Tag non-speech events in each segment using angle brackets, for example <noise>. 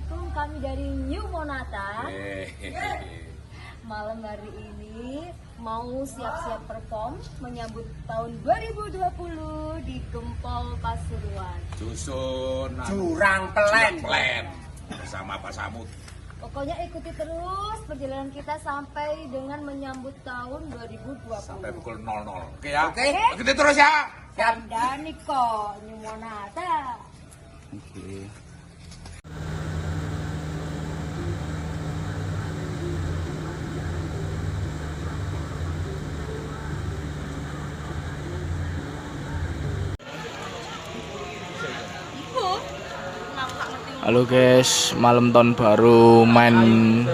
Assalamualaikum kami dari New Monata Hehehe. Malam hari ini mau siap-siap perform menyambut tahun 2020 di Gempol Pasuruan Dusun Jurang Pelen. Plen bersama Pak Samud. Pokoknya ikuti terus perjalanan kita sampai dengan menyambut tahun 2020 sampai pukul 00. Oke ya? Oke. Ikuti terus ya. Siap. Dan Niko New Monata Oke. Halo guys, malam tahun baru main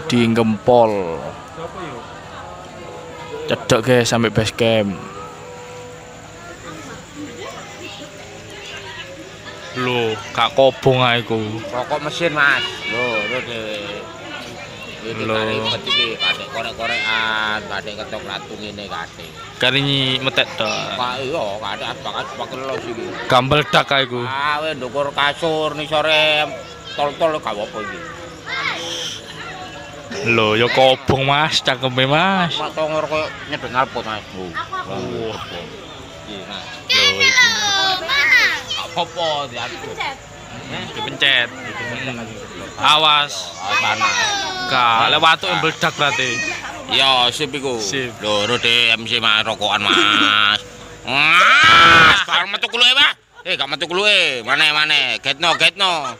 di Gempol. Cedok guys sampai base camp. Loh, kak kobong aku. Rokok mesin mas. Lo dhewe. Ini Lho. kari ribet iki, kadek korek-korekan, kadek ketok latung ini kadek. Kali ini metek tok. Pak iya, kadek asbak-asbak lo sih. Gambel dak aku. Ah, we ndukur kasur nih sore tol-tol gak apa iki. Loh, ya kobong mas, cakeme mas. Mak tongor koyo nyedot nalpot mas. Oh. Wah. Iya, Mas. Iki Apa diatur? dipencet. Awas, Oh, panas. kak lewat tuh meledak berarti. Yo, sip iku. Sip. Lho, rode MC mas rokokan mas. <laughs> Mas, karo metu kuluke, Mas. Eh, gak metu kuluke. Mane, mane. Getno, getno.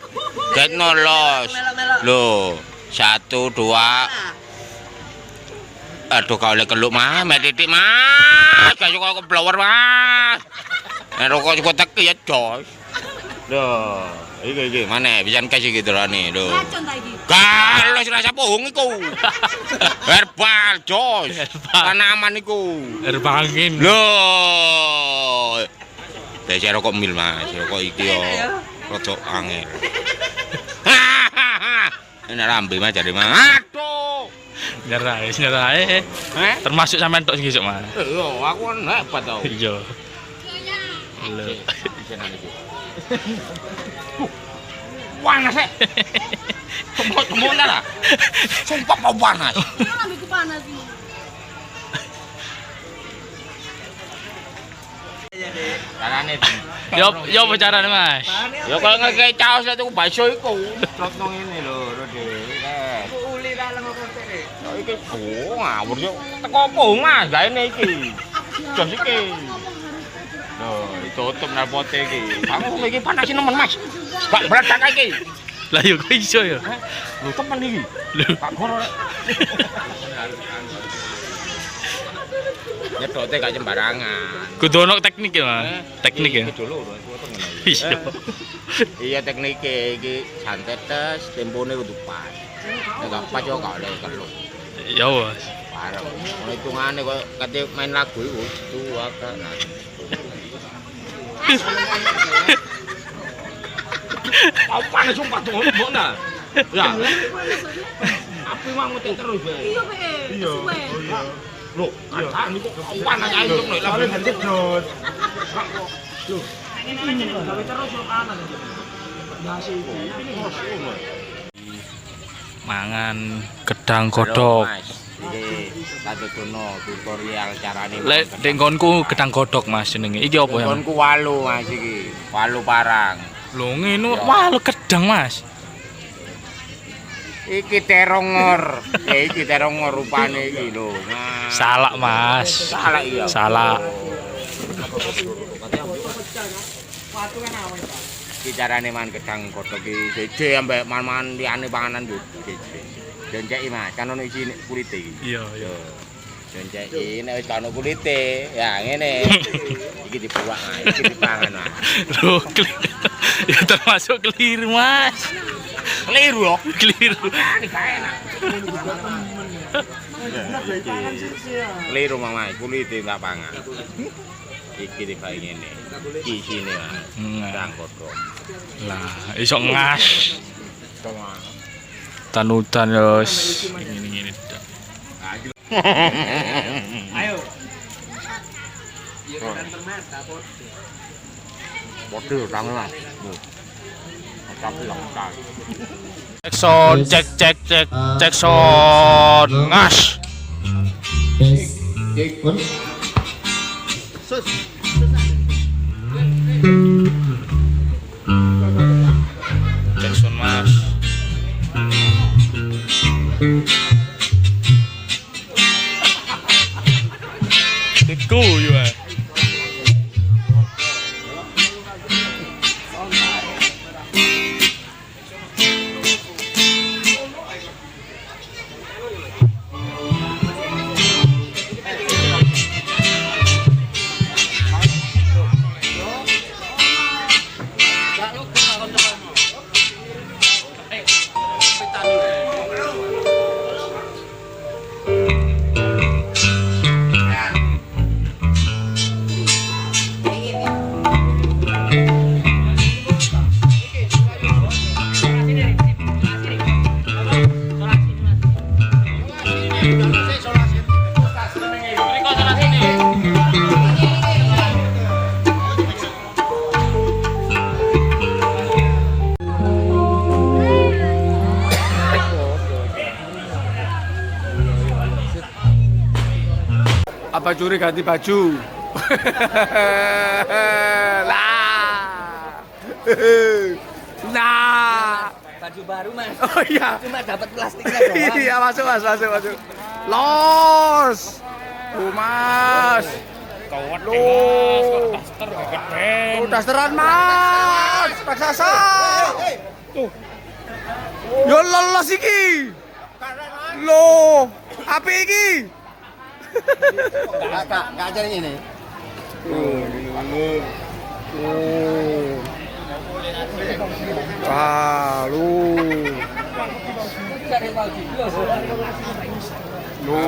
Getno los. Lho, satu, dua. Aduh, kau oleh keluk, Mas. Mek titik, Mas. Gak suka keblower, Mas. Nek rokok cukup tek ya, Jos. Lho, iki iki mana bisa kasih gitu lah nih, lho. Tadi Kalau rasa bohong iku. <laughs> Herbal, Jos. Tanaman iku. Erbangin. Loh. Desa rokok mil, Mas. Rokok iki yo. Rada angel. <laughs> Ini rambe Mas jadi Mas. Aduh. Nyerah, nyerah eh. Termasuk sampean tok sing mas. Yo, aku kan hebat tau. Iya. Lho. <laughs> Panas eh. Cemok-cemok lah. Sumpah panas. Panas ini Carane Yo yo apa carane mas? Ya kalau ngekei caos itu bakso iku. Trotno ngene lho, Rode. Uli ra lengo kotere. Ya iki oh ngawur yo. Teko apa Mas? Gaene iki. Jos iki. Loh, ditutup nalpote iki. Kamu iki panasin nemen Mas. Gak meledak iki. Lah yo kok iso ya? Lho temen iki. Lho. Pak Goro. Nyedote gak sembarangan. Kudu ono teknik ya mas. Teknik ya. Iya. <laughs> Iya tekniknya iki santet tes tempone kudu pas. Nek gak pas yo gak oleh keluk. Ya mas. Parah. Ono hitungane kok kate main lagu iku dua kan. Apa nih sumpah tuh mbok nah. Ya. Api mau muter terus. Iya Pe Iya. Loh, kan niku panas ae tuk nek lagu ganti dot. Mangan gedang godok. Iki tak tuno tutorial carane. Lek dengkonku gedang godok mas jenenge. Iki apa ya? Mas? Konku walu Mas iki. Walu parang. Lho ngene Ya. wah lu gedang mas. Iki terongor. <laughs> Ya iki terongor rupane iki lho. Nah. Salak mas. Salah iya. Salah. Iki carane man gedang godhog iki jeje ambek man-man liyane panganan yo jeje. Jonceki Mas, kan ono isi kulite iki. Iya iya. Jonceki nek wis ono kulite, ya ngene. <laughs> iki dibuak iki dipangan. Lho <laughs> ya termasuk keliru mas. Keliru yo. Keliru. Keliru Mas, kulite tak pangan. Iki dibagi ngene. Isine Mas. Nah, Gedang godhog. Lah iso ngas. Tanutan yo wis ngene-ngene tok. Ayo. Bodoh tangan Mas. Jackson, Jack, Jack, Jack, Jackson, Nash. Jackson Nash. Cái cù vậy curi ganti baju? <laughs> lah. nah. baju baru mas Oh iya. cuma dapat plastiknya <laughs> doang Iya masuk mas masuk masuk. Los. Oh mas. Kawat kok daster gede. Oh dasteran mas. Raksasa. Tuh. Yo lolos iki. Loh, api iki? Nggak nggak jadi ini Oh. Wah, lu. Lu.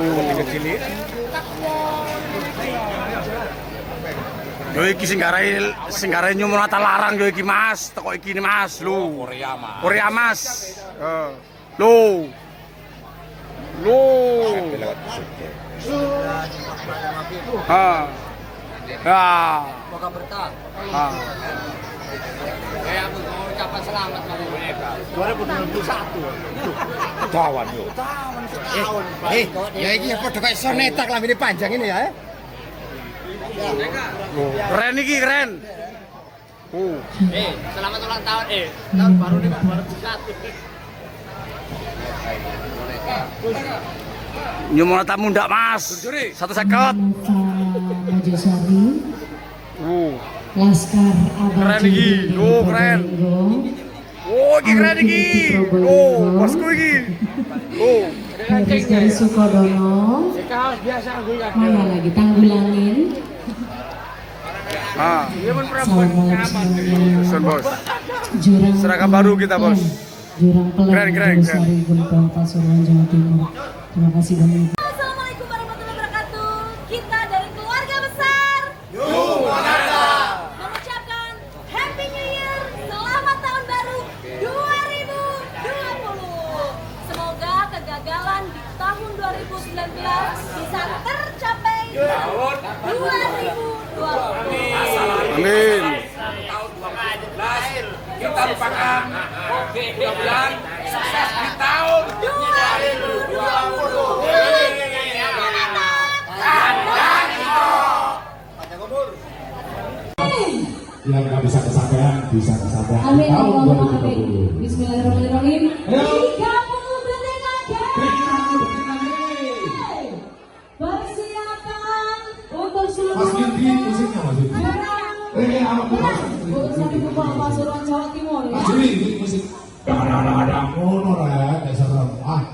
Yo iki sing garai sing garai nyumun ata larang yo iki Mas, teko iki nih Mas, lu. Korea mah. Korea Mas. Eh. Lu. Lu. Ha. Ya. moga berkah Ha. kayak aku mau ucapan selamat kamu mereka 2021 Tawan yo. eh ya ini apa kayak sonetak lah ini panjang ini ya Keren iki, keren. Oh. eh selamat ulang tahun eh tahun baru nih pak 2001 Nyumun tamu ndak, Mas? Satu. Mojosari, Uh. Laskar Keren Abadi iki. Oh, keren. Oh, iki keren iki. Oh, bosku iki. Oh. dari Sukodono, mana lagi tanggulangin. Ah, Assalamualaikum semuanya. Sun bos. Jurang Seragam baru kita, Bos. Jurang Pelan Keren, keren, Gempel, Pasuruan, Jawa Timur. Terima kasih banyak. Assalamualaikum warahmatullahi wabarakatuh. Kita dari keluarga besar. Mengucapkan Happy New Year. Selamat tahun baru 2020. Semoga kegagalan di tahun 2019 bisa tercapai di tahun 2020. Amin. Kita lupakan. Mudah-mudahan sukses di tahun 2020. Yang nggak bisa kesampaian bisa kesampaian Amin. tahun amin. 2020. Bismillahirrahmanirrahim. Ayo. 30 detik lagi. Persiapan untuk seluruh Mas Gindri musiknya Mas Gindri. Eh, apa Pasuruan Jawa Timur ya. Mas ini musik. Ada ada ngono ya, kayak serem. Ah,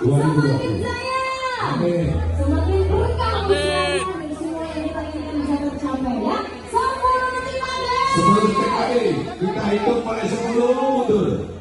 2020. Semakin jaya. Amin. Semakin berkah usianya semua yang kita inginkan bisa tercapai ya. 10 detik lagi. 10 detik lagi. Kita hitung mulai 10.